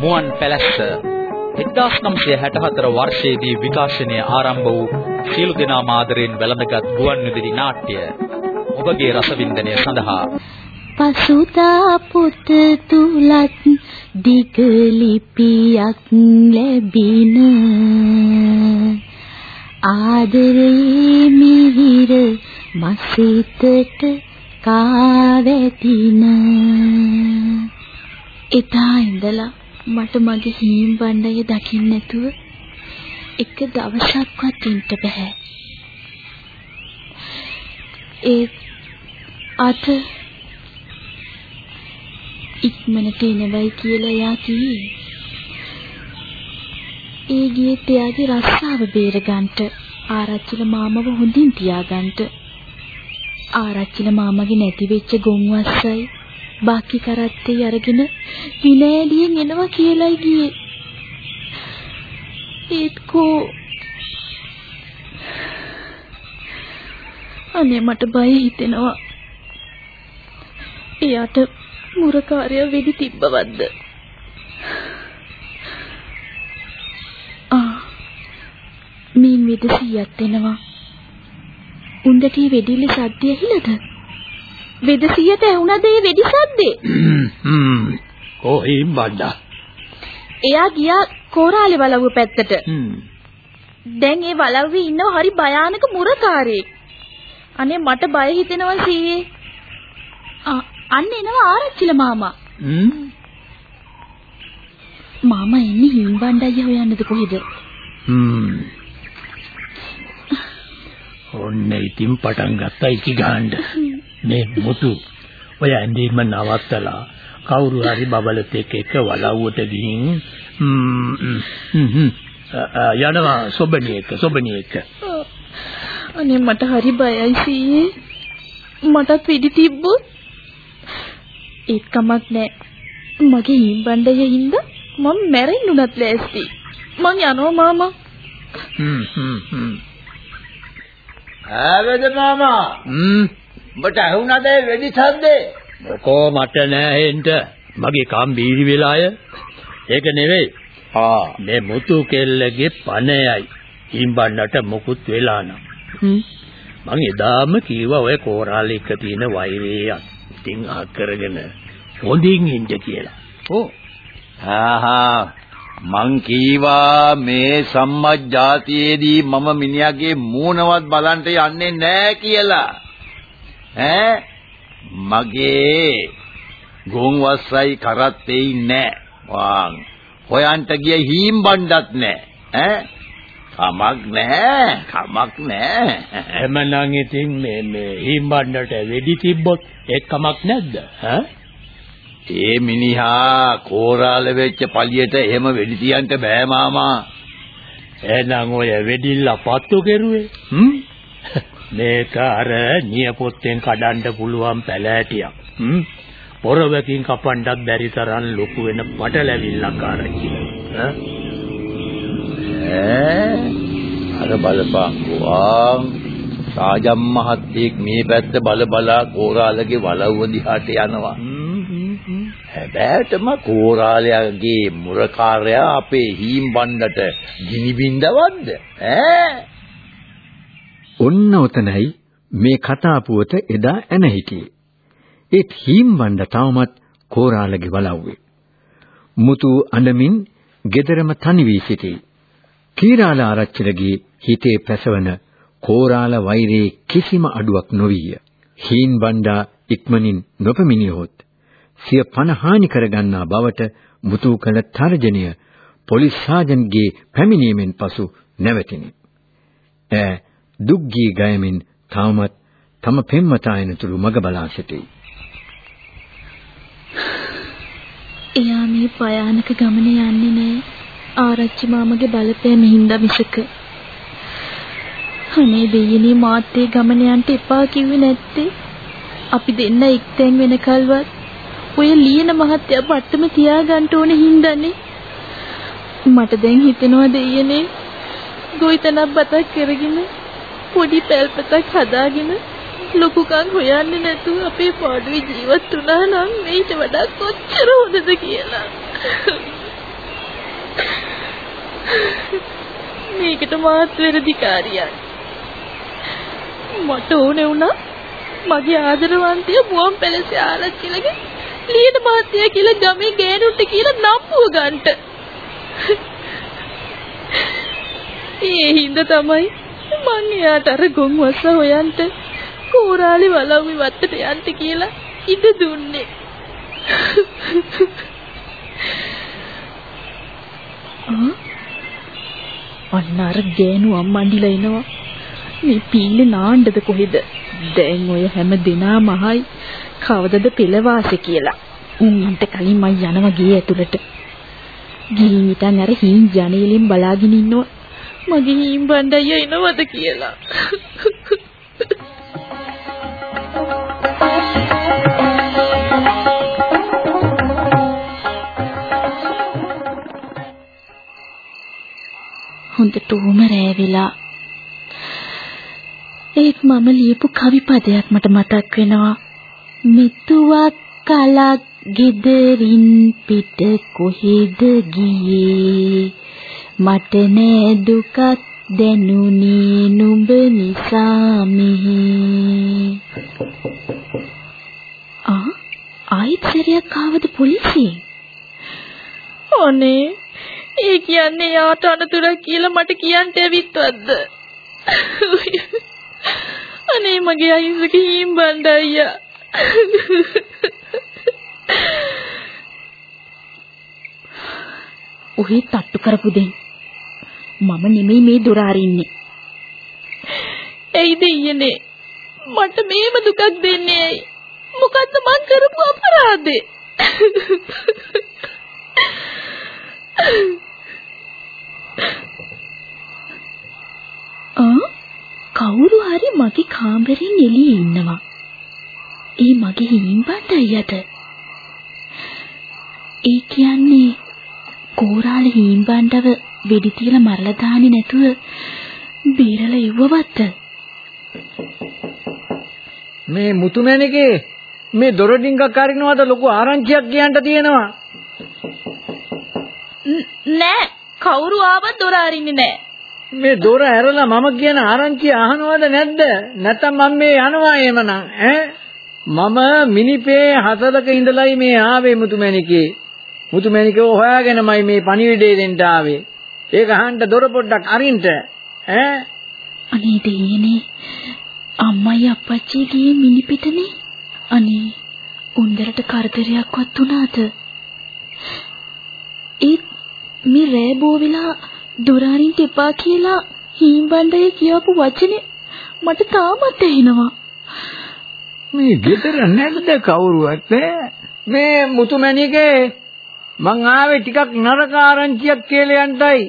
මුවන් පැලැස්ස 1964 වර්ෂයේදී විකාශනය ආරම්භ වූ සියලු දෙනා මාදරෙන් වැළඳගත් ගුවන් විදුලි නාට්‍ය ඔබගේ රසවින්දනය සඳහා පසුදා පුත තුලත් දිග ලිපියක් ලැබින ආදරේ මිහිර මසිතට කාවැදින එදා ඉඳලා මට මගේ හීම් බණ්ඩය දකින්න නැතුව එක දවසක්වත් ඉන්න බෑ ඒ අත ඉක්මනට එනවයි කියලා එයා කිව්වේ. ඒ ගියේත් එයාගේ රස්සාව බේරගන්න ආරච්චිල මාමව හොඳින් තියාගන්න. ආරච්චිල මාමගේ නැති වෙච්ච ගොන්වස්සයි බාකි කරත්තේ අරගෙන විනෑලියෙන් එනවා කියලායි ගියේ. ඒත් කෝ අනේ මට බය හිතෙනවා. එයාට මුරකාරය වෙඩි තිබ්බවද්ද? ආ මින් වෙදසියක් එනවා. උන්දට වෙඩිලි සද්දය ඇහිලාද? වෙදසියට ඇහුණද ඒ වෙඩි සද්දේ? හ්ම් කොහේ බඩ? එයා ගියා කෝරාලේ වලව්ව පැත්තට. දැන් ඒ වලව්වේ ඉන්නව හරි භයානක මුරකාරයෙක්. අනේ මට බය හිතෙනවා සීයේ. අන්න එනවා ආරච්චිල මාමා. හ්ම්. මාමා එන්නේ හිම්බණ්ඩය හොයන්නද කොහෙද? හ්ම්. ඔන්න ඉතින් පටන් ගත්තා ඉකි ගහන්න. මේ මුතු ඔය ඇඳීම නවත්තලා කවුරු හරි බබලත් එක්ක එක වලව්වට ගිහින් යනවා සොබණියක සොබණියක. අනේ මට හරි බයයි සීයේ. මටත් වෙඩි තිබ්බොත් ඒත් කමක් නෑ. මගේ හිම්බණ්ඩය හින්දා මම මැරෙන්නුනත් ලෑස්ති. මං යනවා මාමා. හ්ම් හ්ම් හ්ම්. ආවද මාමා? හ්ම්. උඹට ඇහුණද වෙඩි සද්දේ? මොකෝ මට නෑ හෙන්න. මගේ කම් බීරි වෙලාය. ඒක නෙවෙයි. ආ මේ මුතු කෙල්ලගේ පණයයි. හිම්බන්නට මොකුත් වෙලා නම්. මං එදාම කිව්වා ඔය කෝරාලේ එක තියෙන වෛරයක්. ඉතින් අහ කරගෙන හොඳින් ඉන්න කියලා. ඕ ආහා මං කීවා මේ සම්මත් જાතියේදී මම මිනිහාගේ මූණවත් බලන්න යන්නේ නැහැ කියලා. ඈ මගේ ගොන්වස්සයි කරත්තේ නැහැ. වාන් හොයන්ට ගිය හීම් බණ්ඩත් නැහැ. ඈ? කමක් නැහැ කමක් නැහැ එමනම් ඉතින් මේ මේ හිම්බන්නට වෙඩි තිබ්බොත් ඒක කමක් නැද්ද? ඈ? ඒ මිනිහා කෝරාල වෙච්ච පළියට එහෙම වෙඩි තියන්න බෑ මාමා. එහෙනම් ඔය වෙඩිල්ල පත්තු කෙරුවේ? හ්ම් මේක අර නියපොත්තෙන් කඩන්න පුළුවන් පැලෑටියක්. හ්ම්? පොරවකින් කපන්නත් බැරි තරම් ලොකු වෙන පටලැවිල්ලක් ආරච්චි. ඈ? අර බලපංකෝ ආ සාජම් මහත්තයෙක් මේ පැත්ත බල බලා කෝරාලගේ වලව්ව දිහාට යනවා. හැබැයිටම කෝරාලයාගේ මුරකාරයා අපේ හීම් බණ්ඩට ගිනි බින්දවද්ද ඈ? ඔන්න ඔතනයි මේ කතා පුවත එදා ඇන හිටියේ. ඒත් හීම් බණ්ඩ තවමත් කෝරාලගේ වලව්වේ. මුතු අඬමින් gederama තනි වී සිටී. කීරාල ආරච්චිලගේ හිතේ පැසවන කෝරාල වෛරයේ කිසිම අඩුවක් නොවිය. හීන් බණ්ඩා ඉක්මනින් නොපමිනියොත් සිය පණ හානි කරගන්නා බවට මුතු කළ තර්ජනය පොලිස් සාජන්ගේ පැමිණීමෙන් පසු නැවතිනි. ඈ දුක් ගී ගයමින් තවමත් තම පෙම්වතා එනතුරු මග බලා සිටී. එයා මේ භයානක ගමන යන්නේ නෑ ආරච්චි මාමගේ බලපෑම හින්දා මිසක. අනේ දෙයියනේ මාත් ඒ ගමන යන්න එපා කිව්වේ නැත්තේ. අපි දෙන්න එක්තෙන් වෙනකල්වත් ඔය ලියන මහත්තයා පට්ටම තියාගන්න ඕනේ හින්දානේ. මට දැන් හිතෙනවා දෙයියනේ ගොවිතැනක් බතක් කරගෙන පොඩි පැල්පතක් හදාගෙන ලොකුකම් හොයන්නේ නැතුව අපේ පාඩුවේ ජීවත් වුණා නම් මේට වඩා කොච්චර හොඳද කියලා. මේකට මාත් වෙරදිකාරියක්. මට ඕනේ වුණා මගේ ආදරවන්තය මුවන් පැලසේ ආරච්චිලගේ ලියන මහත්තයා කියලා ගමේ ගෑනුන්ට කියලා නම්බුව ගන්නට. ඒ හින්දා තමයි මං එයාට අර ගොන් වස්ස හොයන්ට කෝරාලි වලව්වි වත්තට යන්න කියලා ඉඩ දුන්නේ. අන්න අර ගෑනු අම්මන්ඩිලා එනවා. මේ පීලේ නාණ්ඩද කොහෙද? දැන් ඔය හැම දිනාම අහයි කවදද පෙළවාසෙ කියලා. උන් ඉන්ට කලින් මම යනවා ගේ ඇතුළට. ගිහින් ඉතින් අර හීන් ජනේලෙන් බලාගෙන ඉන්නවා. මගේ හීන් බණ්ඩය එනවද කියලා. හොඳටම රෑ වෙලා ඒත් මම ලියපු කවි පදයක් මට මතක් වෙනවා. මිතුවක් කලක් ගෙදරින් පිට කොහෙද ගියේ? මට නෑ දුකක් දැනුනේ නුඹ නිසා මෙහි ආ ආයිත් සරියක් ආවද පොලිසියෙන් අනේ ඒ කියන්නේ යාට අනතුරක් කියලා මට කියන්න ඇවිත්වද්ද? අනේ මගේ අයිසක හීම් බණ්ඩ අයියා. ඔහේ තට්ටු කරපු දෙන් මම නෙමෙයි මේ දොර අරින්නේ. එයිද ඊයනේ මට මේම දුකක් දෙන්නේ ඇයි? මොකද්ද මං කරපු අපරාධේ? ආ කවුරු හරි මගේ කාමරෙන් එළියේ ඉන්නවා. ඒ මගේ හිමින්පත් අයියට. ඒ කියන්නේ කෝරාල හිමින්බණ්ඩව වෙඩි තියලා මරලා දාන්නේ නැතුව බීරලා ඉවවත්ත. මේ මුතුමැණිකේ මේ දොර ඩිංගක් අරිනවද ලොකු ආරංචියක් කියන්න තියෙනවා. නෑ කවුරු ආවත් දොර අරින්නේ නෑ. මේ දොර ඇරලා මම කියන ආරංචිය අහනවද නැද්ද? නැත්නම් මම මේ යනවා එහෙමනම් ඈ මම මිනිපේ හතරක ඉඳලයි මේ ආවේ මුතුමැණිකේ. මුතුමැණිකේ හොයාගෙනමයි මේ පණිවිඩය දෙන්න ආවේ. ඒක අහන්න දොර පොඩ්ඩක් අරින්ට ඈ අනේ දෙයනේ අම්මයි අප්පච්චි ගියේ මිනිපිටනේ. අනේ උන්දරට කරදරයක්වත් වුණාද? ඒත් මේ රෑබෝ වෙලා දොරාරින්ට එපා කියලා හීම්බණ්ඩය කියවපු වචනේ මට තාමත් ඇහෙනවා. මේ ගෙදර නැද්ද කවුරුවත් මේ මුතුමැණිකේ මං ආවේ ටිකක් නරක ආරංචියක් කියලා යන්නයි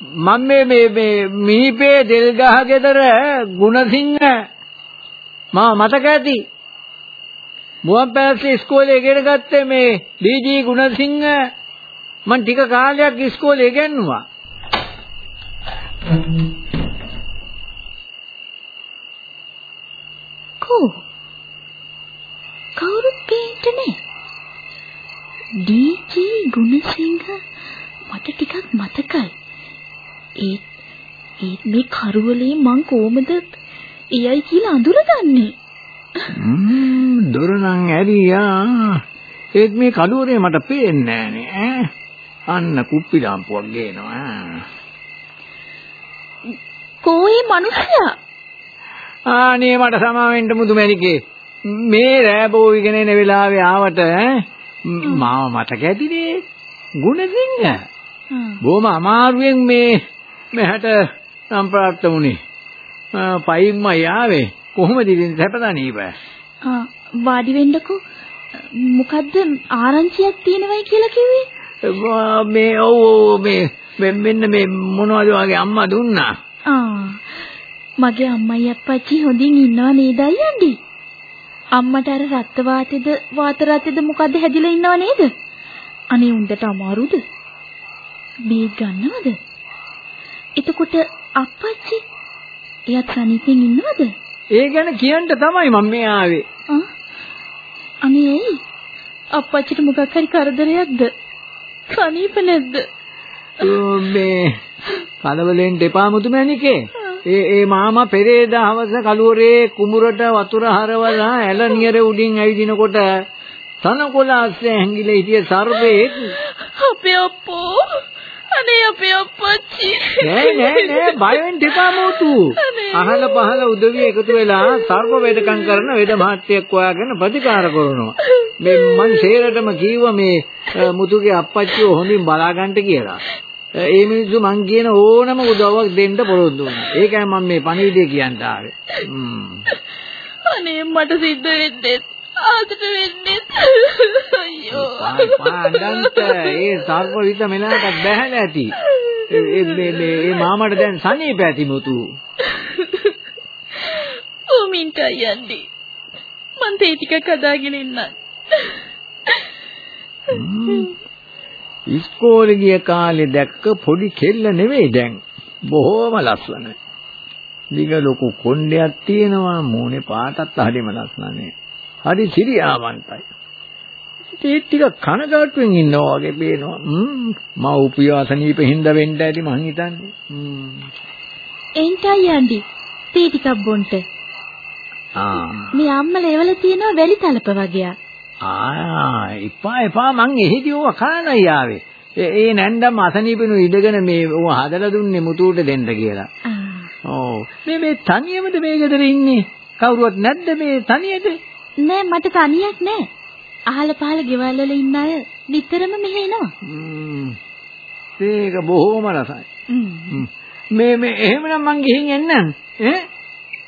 මම මේ මේ මේ මිහිපේ දෙල්ගහ ගෙදර ගුණසිංහ මා මතක ඇති? මුවන් පැලසේ ඉස්කෝලේ ඉගෙන ගත්තේ මේ ඩීජී ගුණසිංහ. මං ටික කාලයක් ඉස්කෝලේ ඉගෙනුවා කෝ කවුරුත් පේන්නේ ඩීජී ගුණසිංහ මට ටිකක් මතකයි ඒත් ඒත් මේ කරුවලේ මං කොහමද එයයි කියලා අඳුරගන්නේ? දොර නම් ඇරියා. ඒත් මේ කඩුවරේ මට පේන්නේ නෑනේ අන්න කුප්පි ලාම්පුවක් ගේනවා. කෝයි මිනිස්සයා? ආනේ මට සමාවෙන්න මුදුමැණිකේ මේ රෑබෝ ඉගෙන එන වෙලාවේ ආවට මාව මතක ඇතිනේ ගුණසිංහ බොහොම අමාරුවෙන් මේ මෙහට සම්ප්‍රාප්ත වුණේ. පයින්ම යාවේ කොහොමද ඉතින් සැපදණීප? ආ වාඩි වෙන්නකෝ. මොකද්ද ආරංචියක් තියෙනවයි කියලා කිව්වේ? මේ ඔව් ඔව් මේ මෙන්න මේ මොනවද වගේ අම්මා දුන්නා. ආ මගේ අම්මයි අප්පච්චි හොඳින් ඉන්නව නේද අයියන්ඩි? අම්මට අර රක්ත වාතෙද වාත රතෙද මොකද්ද හැදිලා ඉන්නව නේද? අනේ උන්දට අමාරුද? බීජ ගන්නවද? එතකොට අප්පච්චි එයාත් සනීපෙන් ඉන්නවද? ඒ ගැන කියන්න තමයි මම මේ ආවේ. අනේ ඇයි? අප්පච්චිට මොකක් හරි කරදරයක්ද? සනීප නැද්ද? මේ කලබලෙන් දෙපා මුතුමැණිකේ ඒ ඒ මාමා පෙරේදා හවස කලුවරේ කුඹුරට වතුර හරවලා ඇල නියර උඩින් ඇවිදිනකොට තනකොළ අස්සේ හැංගිලා හිටිය සර්පෙක් අපේ අනේ අපේ අප්පච්චි. නෑ නෑ නෑ. බය වෙන්න එපා මෝතු අහල පහල උදවිය එකතු වෙලා සර්ප වේදකම් කරන වේද මහත්යෙක් හොයාගෙන ප්‍රතිකාර කරනවා. මේ මං ෂේරටම කිව්වා මේ මුතුගේ අප්පච්චිව හොඳින් බලාගන්න කියලා. ඒ මිනිස්සු මං කියන ඕනම උදව්වක් දෙන්න පොරොන්දු වුණා. ඒකයි මම මේ පණිවිඩය කියන්න ආවේ. අනේ මට සිද්ධ වෙන්නේ ආතට වෙන්නේ. අයියෝ. පාඩන්ත ඒ සර්ප විත මෙලකට බැහැලා ඇති ඒ මේ මේ මාමට දැන් සනීප ඇති මුතු. උමින්ට යන්නේ මං තේ ටිකක් හදාගෙන ඉන්නම්. ඉස්කෝලේ ගිය කාලේ දැක්ක පොඩි කෙල්ල නෙවෙයි දැන්. බොහෝම ලස්සනයි. දිග ලොකු කොණ්ඩයක් තියෙනවා. මූණේ පාටත් හරිම ලස්සනයි හරි සිරියාවන්තයි. ඒ ටික කනගාටුවෙන් ඉන්නවා වගේ පේනවා. හ්ම් මා උපයාසනීප හින්දා වෙන්න ඇති මං හිතන්නේ. හ්ම්. එන්ටයි යන්දි. තේ ටිකක් බොන්න. ආ. මේ අම්මලා එවල තියෙනවා වැලි තලප වගේ. ආ එපා එපා මං එහෙදි ඕවා කනයි ආවේ. ඒ නැන්දම් අසනීපෙනු ඉඳගෙන මේ ඕව හදලා දුන්නේ මුතුට දෙන්න කියලා. ඔව්. මේ මේ තනියමද මේ ගෙදර ඉන්නේ? කවුරුවත් නැද්ද මේ තනියද? නෑ මට තනියක් නෑ. අහල පහල ගෙවල් වල ඉන්න අය නිතරම මෙහෙ එනවා. ඒක බොහොම රසයි. මේ මේ එහෙමනම් මං ගිහින් එන්නම්. ඈ?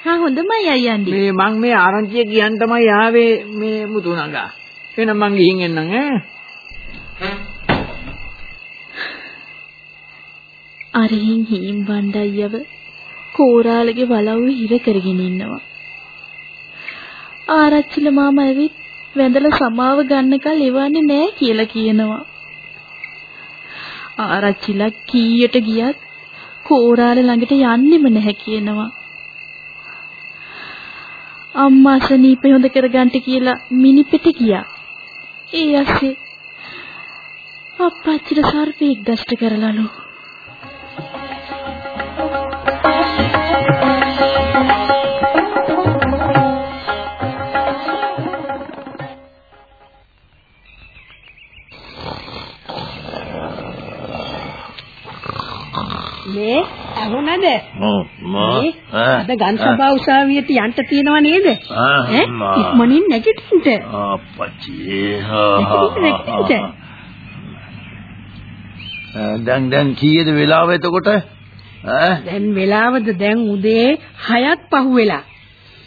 හා හොඳමයි අයියන්ඩි. මේ මං මේ ආරංචිය කියන්න තමයි ආවේ මේ මුතු නගා. එහෙනම් මං ගිහින් එන්නම් ඈ. අරහින් හීම් වණ්ඩයියව කෝරාලගේ වලව්ව හිර කරගෙන ඉන්නවා. ආරච්චිල මාමා ඇවිත් වැඳලා සමාව ගන්නකල් එවන්නේ නෑ කියලා කියනවා. ආරච්චිලා කීයට ගියත් කෝරාල ළඟට යන්නෙම නැහැ කියනවා. අම්මා සනීප හොඳ කරගන්න කියලා මිනිපෙට ගියා. ඒ ඇස්සේ අප්පච්චිට සර්පෙක් දෂ්ට කරලාලු. අද ගන්සභා උසාවියට යන්න තියෙනව නේද? ඈ ඉක්මනින් නැගිටින්න. අප්පච්චි. දැන් දැන් කීයද වෙලාව එතකොට ඈ දැන් වෙලාවද දැන් උදේ 6ක් පහුවෙලා.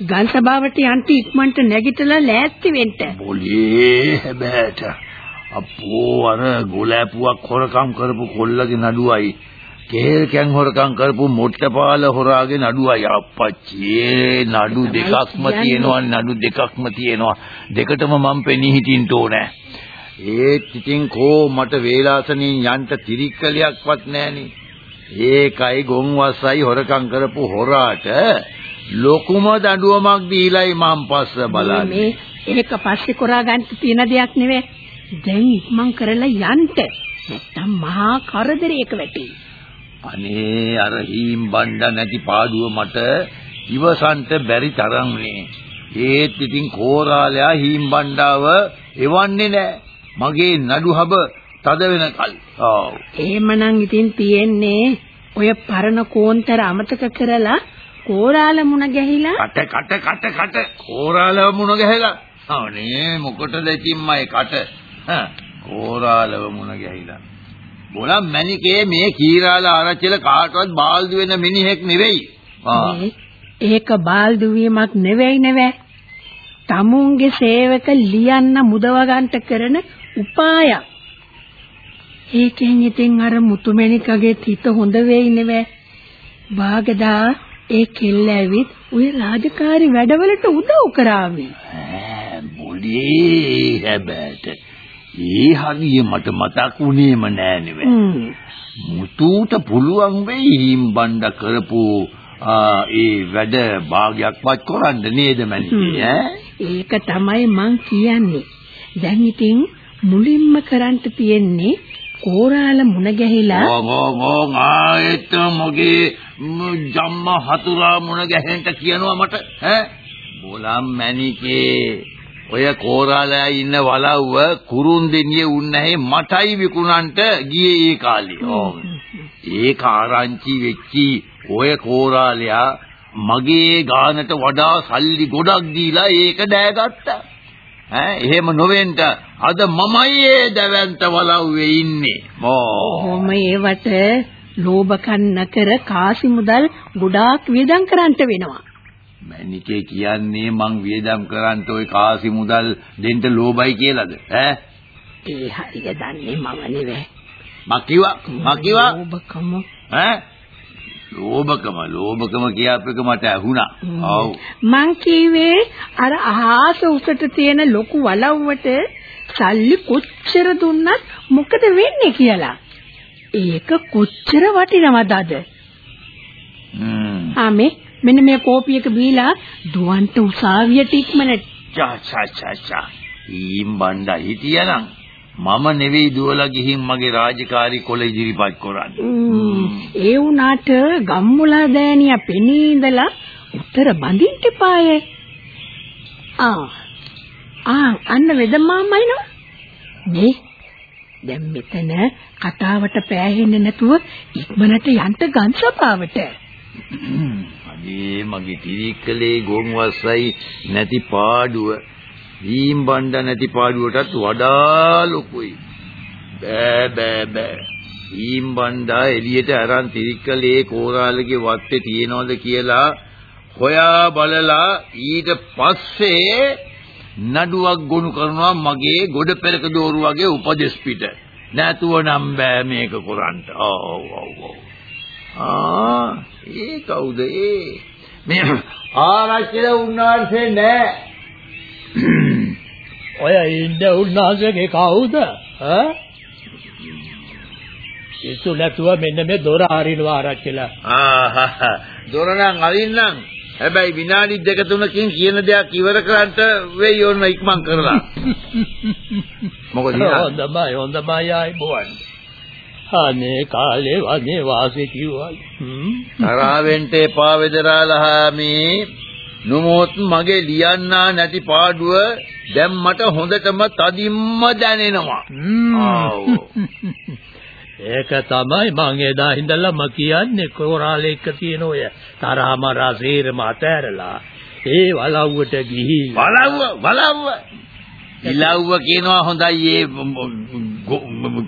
ගන්සභාවට යන්න ඉක්මනට නැගිටලා ලෑස්ති වෙන්න. බොලේ හැබෑට අපෝ අර ගොලැපුවක් හොරකම් කරපු කොල්ලගේ නඩුවයි කේල් කැන් හොරකම් කරපු මොට්ටපාල හොරාගේ නඩුවයි අප්පච්චි නඩු දෙකක්ම තියෙනවා නඩු දෙකක්ම තියෙනවා දෙකටම මම පෙනී හිටින්න ඕනේ ඒත් ඉතින් කෝ මට වේලාසනින් යන්න තිරික්කලියක්වත් නැහනේ ඒකයි ගොන්වස්සයි හොරකම් කරපු හොරාට ලොකුම දඬුවමක් දීලයි මං පස්ස බලන්නේ ඒක පස්සේ කරා ගන්න තියෙන දෙයක් නෙවෙයි. දැන් ඉක්මන් කරලා යන්න. නැත්තම් මහා කරදරයක වැටේ. අනේ අර හීම් බණ්ඩ නැති පාඩුව මට ඉවසන්ට බැරි තරම්නේ. ඒත් ඉතින් කෝරාලයා හීම් බණ්ඩාව එවන්නේ නැහැ. මගේ නඩුහබ තද වෙනකල්. ඔව්. එහෙමනම් ඉතින් තියෙන්නේ ඔය පරණ කෝන්තර අමතක කරලා කෝරාල මුණ ගැහිලා කට කට කට කට කෝරාලව මුණ ගැහලා. අනේ මොකටද ඉතින් මයි කට? කෝරාලව මුණ ගැහිලා. බොලම් මැනිකේ මේ කීරාල ආරච්චිල කාටවත් බාල්දු වෙන මිනිහෙක් නෙවෙයි. ඒක බාල්දු වීමක් නෙවෙයි නෙවෙයි. තමුන්ගේ සේවක ලියන්න මුදව ගන්නට කරන උපායක්. ඒකෙන් ඉතින් අර මුතුමැණිකගේ තිත හොඳ වෙයි නෙවෙයි. වාගදා ඒ කෙල්ල ඇවිත් ඔය රාජකාරි වැඩවලට උදව් කරાવી. ඈ මොලේ හැබැට. ඒ හරිය මට මතක් වුණේම නෑ නෙවෙයි. මුතුට පුළුවන් වෙයි හිම් බණ්ඩ කරපු ඒ වැඩ භාගයක්වත් කරන්න නේද මන්නේ ඈ? ඒක තමයි මං කියන්නේ. දැන් ඉතින් මුලින්ම කරන්න තියෙන්නේ කෝරාල මුණ ගැහිලා ඕ ඕ ආයෙත් මගේ ජම්ම හතුරා මුණ ගැහෙන්න කියනවා මට ඈ බෝලම් මැනිකේ ඔය කෝරාලයා ඉන්න වලව්ව කුරුන්දෙනියේ උන්නැහි මටයි විකුණන්ට ගියේ ඒ කාලේ. ඕ. ඒක ආරංචි වෙච්චි ඔය කෝරාලයා මගේ ගානට වඩා සල්ලි ගොඩක් දීලා ඒක දෑගත්තා. ඈ එහෙම නොවෙන්න අද මමයි ඒ දැවැන්ත වලව්වේ ඉන්නේ. ඕ. කොහොම ඒවට ලෝභකම් නැකර කාසි මුදල් ගොඩාක් වියදම් කරන්න වෙනවා. මැනිකේ කියන්නේ මං වියදම් කරන්න ওই කාසි මුදල් දෙන්න ලෝබයි කියලාද? ඈ? ඒ හරිය දන්නේ මම නෙවෙයි. මං කිව්වා මං කිව්වා. ලෝභකම. ඈ? ලෝභකම ලෝභකම කියපේක මට ඇහුණා. ඔව් මං කිව්වේ අර අහස උසට තියෙන ලොකු වලව්වට සල්ලි කොච්චර දුන්නත් මොකද වෙන්නේ කියලා. ඒක කොච්චර වටිනවද අද? හ්ම්. ආමේ මෙන්න මේ කෝපියක බීලා දුවන්ට උසාවියට ඉක්මනට චා චා චා චා ඊම් බණ්ඩා හිටියනම් මම නෙවෙයි දුවලා ගිහින් මගේ රාජකාරී කොළ ඉදිරිපත් කරන්නේ ඒ වුණාට ගම්මුලා දෑනියා පෙනී ඉඳලා උත්තර බඳින්න එපායේ. ආ. ආ අන්න වෙදමාමයි නෝ. නේ. දැන් මෙතන කතාවට පෑහෙන්නේ නැතුව ඉක්මනට යන්න ගන්සපාවට. අනේ මගේ තිරික්කලේ ගොන්වස්සයි නැති පාඩුව. ඊම් බණ්ඩා නැති පාඩුවටත් වඩා ලොකුයි. බෑ බෑ බෑ. ඊම් බණ්ඩා එළියට අරන් තිරික්කලේ කෝරාලගේ වත්තේ තියනවද කියලා හොයා බලලා ඊට පස්සේ නඩුවක් ගොනු කරනවා මගේ ගොඩ පෙරක දෝරු වගේ උපදෙස් පිට. නැතුව නම් බෑ මේක කරන්න ඔව් ඔව් ඔව්. ආ ඒ කවුද ඒ මේ ආරච්චිල උන්නාන්සේ නෑ ඔය ඉන්න උන්නාසගේ කවුද? ඈ? ඉස්සු නැතුව මෙන්න මේ දොර අරිනවා ආරච්චිලා. ආහා දොරනම් අරින්නම් හැබැයි විනාඩි දෙක තුනකින් කියන දෙයක් ඉවර කරන්න වෙයි ඕන ඉක්මන් කරලා මොකද? හොඳමයි හොඳමයි ආයි බොවන්න. අනේ කාලේ වනේ වාසේ කිව්වා. හ්ම්. තරවෙන්ට එපා වෙදරාලහාමි නුමොත් මගේ ලියන්නා නැති පාඩුව දැන් මට හොඳටම තදින්ම දැනෙනවා. ඒක තමයි මං එදා ඉඳලම කියන්නේ කොරාලේ එක්ක තියෙන ඔය තරහම රසීරම අතෑරලා ඒ වලව්වට ගිහිල්ලා වලව්ව වලව්ව ඉලව්ව කියනවා හොඳයි ඒ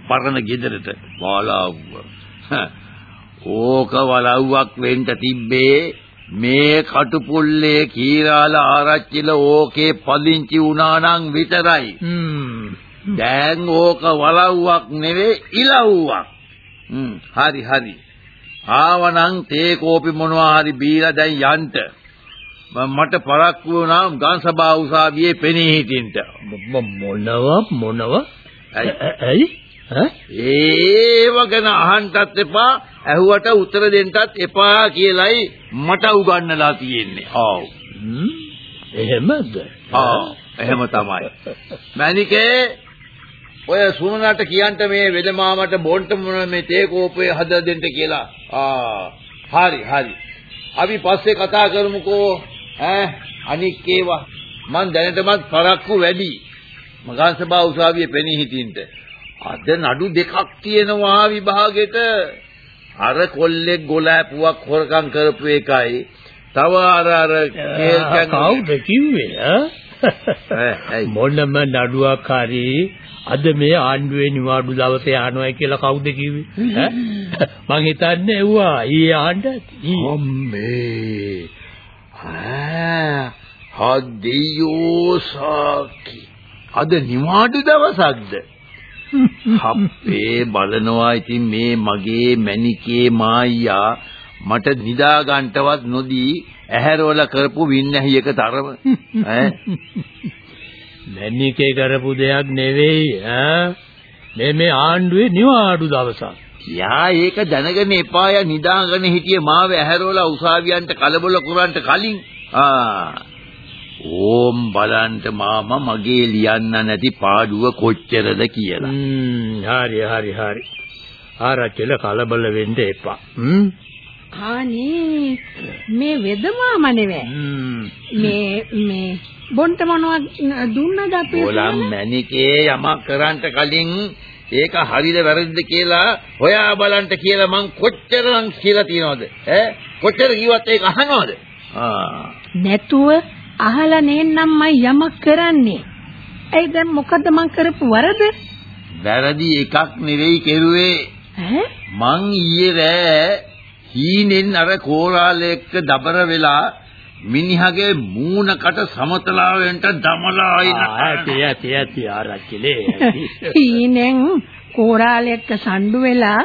පරණ ගෙදරට. වලව්ව. ඕක වලව්වක් වෙන්න තිබ්බේ මේ කටුපුල්ලේ කීරාල ආරච්චිල ඕකේ පදිංචි වුණා නම් විතරයි. දැන් ඕක වලව්වක් නෙවෙයි ඉලව්වක්. හරි හරි. ආවනම් තේ කෝපි මොනවා හරි බීලා දැන් යන්න මට පරක්කු වුණා ගම්සභා උසාවියේ පෙනී හිටින්න මො- මොනව මොනව? ඇයි? ඒව ගැන අහන්නත් එපා. ඇහුවට උත්තර දෙන්නත් එපා කියලයි මට උගන්වලා තියෙන්නේ. ආව්. හ්ම් එහෙමද? ආ එහෙම තමයි. මැනිකේ ඔය සුමනට කියන්න මේ වෙදමාමට බොන්ට මොන මේ තේ කෝපේ හදලා දෙන්න කියලා. ආ හරි හරි. අපි පස්සේ කතා කරමුකෝ. ඈ අනික් ඒවා මං දැනටමත් පරක්කු වැඩි. මගන්සභා උසාවියේ පෙනී හිටින්ට. අද නඩු දෙකක් තියෙනවා විභාගෙට. අර කොල්ලෙක් ගොලාපුවක් හොරකම් කරපු එකයි. තව අර අර කේල් කවුද කිව්වේ ඈ? මොනම නඩුවක් හරි අද මේ ආණ්ඩුවේ නිවාඩු දවසේ යනවා කියලා කවුද කිව්වේ ඈ? මං හිතන්නේ එව්වා ඊයේ ආණ්ඩ අම්මේ හදියෝ සාකි අද නිවාඩු දවසක්ද හප්පේ බලනවා ඉතින් මේ මගේ මැනිකේ මායියා මට නිදා ගන්නටවත් නොදී ඇහැරවල කරපු වින්නැහියක තරම ඈ මැනිකේ කරපු දෙයක් නෙවෙයි ඈ මේ මේ ආණ්ඩුවේ නිවාඩු දවසක් යා ඒක දැනගෙන එපාය නිදාගෙන හිටියේ මාව ඇහැරවල උසාවියන්ට කලබල කරන්න කලින් ආ ඕම් බලන්න මාමා මගේ ලියන්න නැති පාඩුව කොච්චරද කියලා. හරි හරි හරි. ආරච්චිල කලබල වෙන්න එපා. අනේ මේ වෙද මාම නෙවෙයි. මේ මේ බොන්ට මොනවද දුන්නද අපේ ඕලම් මැනිකේ යමක් කරන්න කලින් ඒක හරිද වැරදිද කියලා හොයා බලන්න කියලා මං කොච්චරනම් කියලා තියනවද? ඈ? කොච්චර කිව්වත් ඒක අහනවද? නැතුව අහලා නේනම් මම යමක් කරන්නේ. ඒ දැන් මොකද්ද මං කරපු වරද? වැරදි එකක් නෙවෙයි කෙරුවේ. ඈ? මං ඊයේ රෑ හීනෙන් අර කෝරාල එක්ක දබර වෙලා මිනිහගේ මූණකට සමතලාවෙන්ට දමලා අයින ඇති ඇති ඇති ආරච්චිලේ ඊනෙන් කෝරාලෙක්ක සම්ඩු වෙලා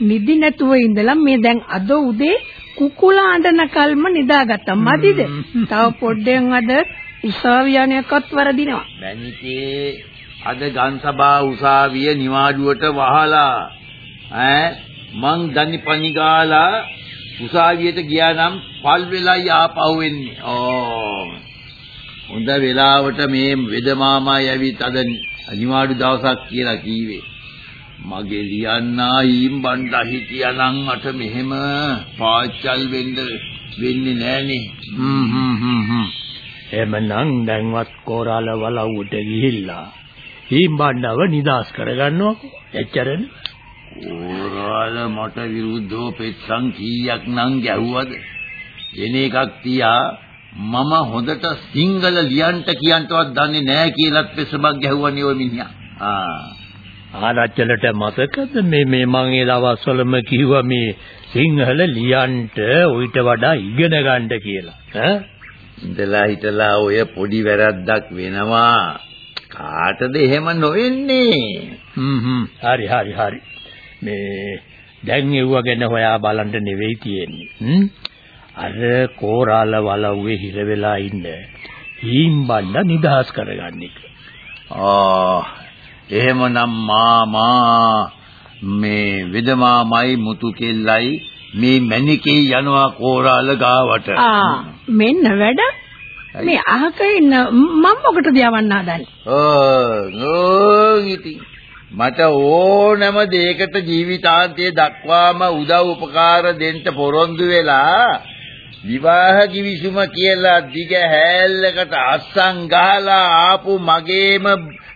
නිදි නැතුව ඉඳලා මේ දැන් අද උදේ කුකුලා අඬන කල්ම නිදාගත්තා මදිද? තව පොඩ්ඩෙන් අද උසාවිය යන්නේකත් වරදිනවා. මැනිකේ අද ගන්සභා උසාවිය නිවාඩුවට වහලා ඈ මං දනි පනි ගාලා උසාවියට ගියා නම් පල් වෙලයි ආපහු එන්නේ. ඕ. හොඳ වෙලාවට මේ වෙද මාමා යවිත් අද නිවාඩු දවසක් කියලා කීවේ. මගේ ලියන්නා ඊම් බණ්ඩා හිටියානම් අට මෙහෙම පාචල් වෙන්න වෙන්නේ නෑනේ. හ්ම් හ්ම් හ්ම් හ්ම් එමනම් දැන්වත් කෝරාල වලව්වට ගිහිල්ලා හීම්බණ්ඩව නිදාස් කරගන්නවකෝ එච්චරනේ ඕරාල මට විරුද්ධව පෙත්සම් කීයක් නම් ගැහුවද? එන එකක් තියා මම හොඳට සිංහල ලියන්න කියන්ටවත් දන්නේ නැහැ කියලාත් පෙසමක් ගැහුවනේ ඔය මිනිහා. ආ. ආරච්චලට මතකද මේ මේ මං ඒ දවස්වලම කිව්වා මේ සිංහල ලියන්ට ඌට වඩා ඉගෙන ගන්න කියලා ඈ ඉඳලා හිටලා ඔය පොඩි වැරද්දක් වෙනවා. කාටද එහෙම නොවෙන්නේ? හ්ම් හ්ම් හරි හරි හරි මේ දැන් එව්ව ගැන හොයා බලන්න නෙවෙයි තියෙන්නේ. හ්ම්? අර කෝරාල වලව්වේ හිර වෙලා ඉන්න හීම්බණ්ඩ නිදහස් කරගන්න එක. ආ එහෙමනම් මාමා මේ වෙදමාමයි මුතු කෙල්ලයි මේ මැනිකේ යනවා කෝරාල ගාවට. ආ මෙන්න වැඩ. මේ අහක ඉන්න මම මොකටද යවන්න හදන්නේ? ඕ ඉතින් මට ඕනම දෙයකට ජීවිතාන්තය දක්වාම උදව් උපකාර දෙන්න පොරොන්දු වෙලා විවාහ කිවිසුම කියලා දිග හැල්ලකට අස්සන් ගහලා ආපු මගේම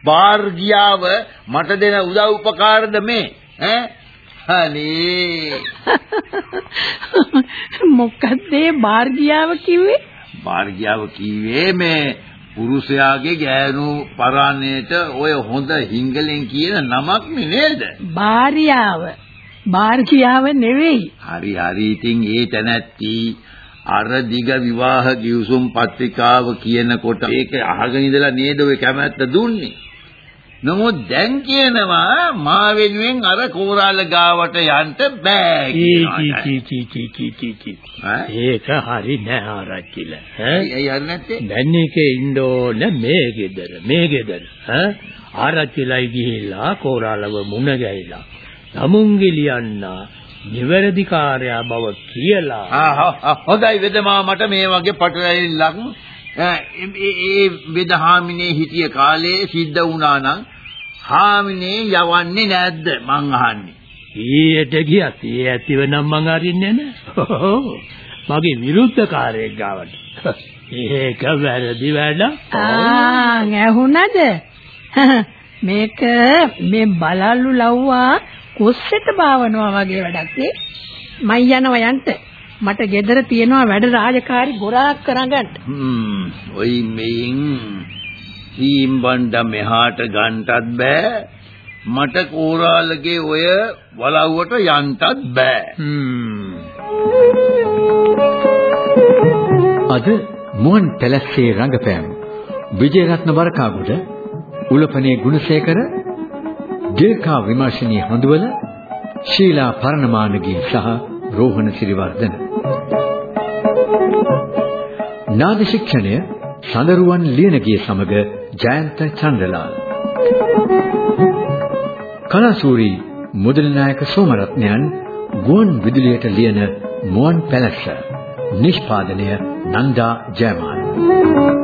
බාර්ගියාව මට දෙන උදව් උපකාරද මේ? ඈ? අනේ මොකද්ද ඒ බාර්ගියාව කිව්වේ? බාර්ගියාව කිව්වේ මේ පුරුෂයාගේ ගෑනු පරාණයට ඔය හොඳ හිංගලෙන් කියන නමක් නේද? භාර්යාව. භාර්ගියාව නෙවෙයි. හරි හරි ඉතින් ඒ තැනැත්ටි අර දිග විවාහ ගිවිසුම් පත්‍රිකාව කියනකොට ඒක අහගෙන ඉඳලා නේද ඔය කැමැත්ත දුන්නේ. නමුත් දැන් කියනවා මා වෙනුවෙන් අර කෝරාල ගාවට යන්න බෑ කියනවා. ඒක හරි නෑ ආරච්චිල ඈ? ඇයි යන්නේ නැත්තේ? දැන් එකේ ඉන්න ඕන මේ ගෙදර මේ ගෙදර. ඈ? ආරච්චිලයි ගිහිල්ලා කෝරාලව මුණ ගැහිලා. නමුන්ගේ ලියන්නා නිවැරදි කාර්යය බව කියලා. හොඳයි වෙදමා මට මේ වගේ පටලැවිල්ලක් ඒ වෙදහාමිනේ හිටිය කාලේ සිද්ධ වුණා නම් හාමිනේ යවන්නේ නැද්ද මං අහන්නේ ඊයට ගියත් ඒ ඇතිව නම් මං අරින්නේ නෑ මගේ විරුද්ධකාරයෙක් ගාවට ඒක වැරදි වැඩ ආ ඇහුණද? මේක මේ බලල්ලු ලව්වා කොස්සෙට බාවනවා වගේ වැඩක් නේ. මං යනවා යන්ට. මට ගෙදර තියෙනවා වැඩ රාජකාරි ගොඩාක් කරගන්න. හ්ම් ඔයි මෙයින් සීම්බණ්ඩ මෙහාට ගන්නටත් බෑ. මට කෝරාලගේ ඔය වලව්වට යන්නටත් බෑ. හ්ම්. අද මුවන් පැලස්සේ රංගපෑම්. විජේරත්න වරකාගුඩ උලපනේ ගුණසේකර දීර්ඝා විමර්ශනී හඳුවල ශීලා පරණමානගේ සහ රෝහණ සිරිවර්ධන. නාද ශික්ෂණය සඳරුවන් ලියනගේ සමග ජයන්ත චන්ද්‍රලාල් කලාසූරි මුදලිනායක සෝමරත්නයන් ගුවන් විදුලියට ලියන මුවන් පැලස්ස. නිෂ්පාදනය නන්දා ජයමාන